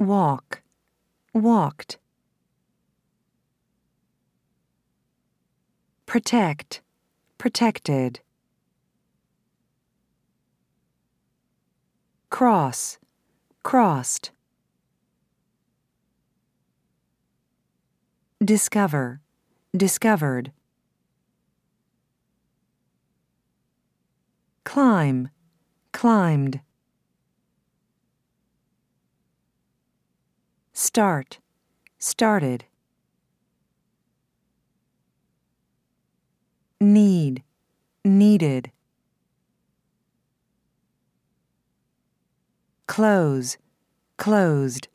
walk, walked. Protect, protected. Cross, crossed. Discover, discovered. Climb, climbed. Start, started. Need, needed. Close, closed.